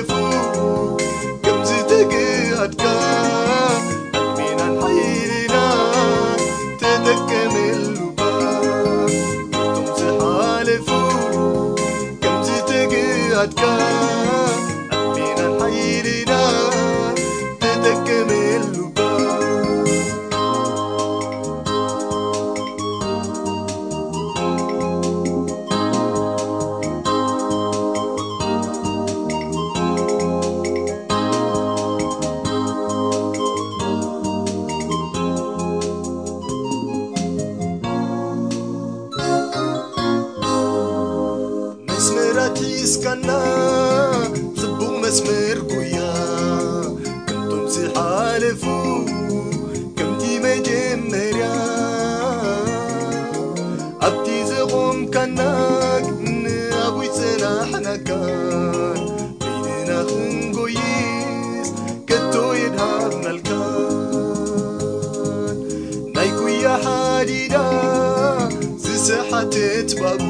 rendezvous. واسمر قويا تمسي حالفو. كم تيما جمريا أبتي زغوم كناك. أبوي سلاحنا كان. بيننا خنقويس كتو يدهارنا الكان نايكويا حديدا زي سحة تتبابو.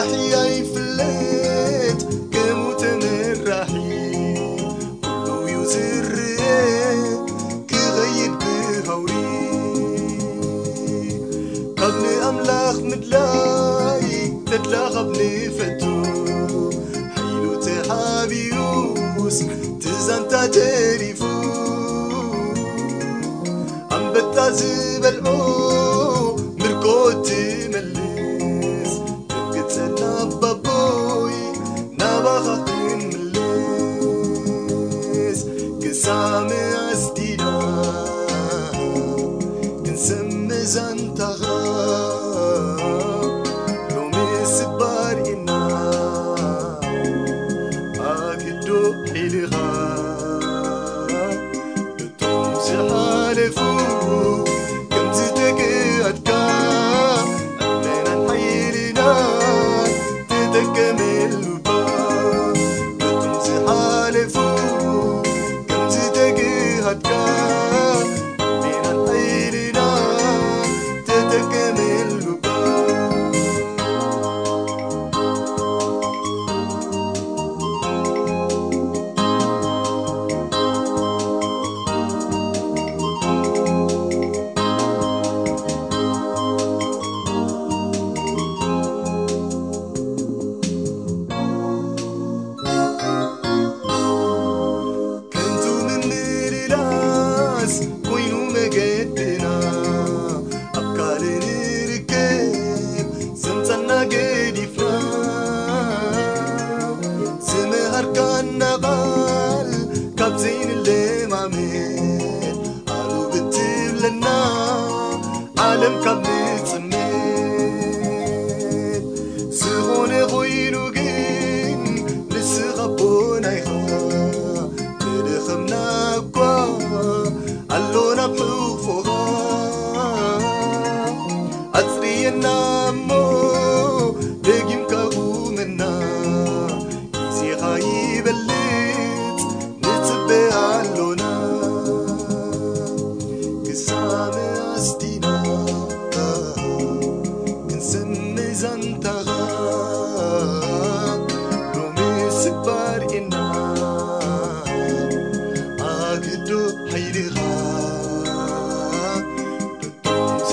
حيا يفلت كموت الرحيم كلو يزر كغيد بهوري قبني أملاخ مدلاي تدلاخ ابني فتو حيلو تحابيوس تزان تجريفو أم بتازي Hallelujah. العالم كله